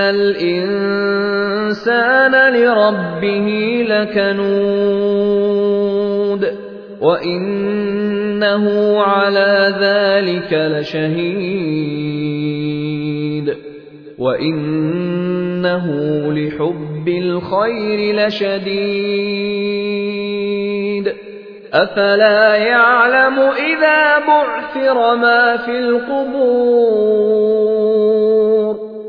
الإنسان لربه لكنود وإنه على ذلك لشهيد وإنه لحب الخير لشديد أفلا يعلم إذا بعثر ما في القبور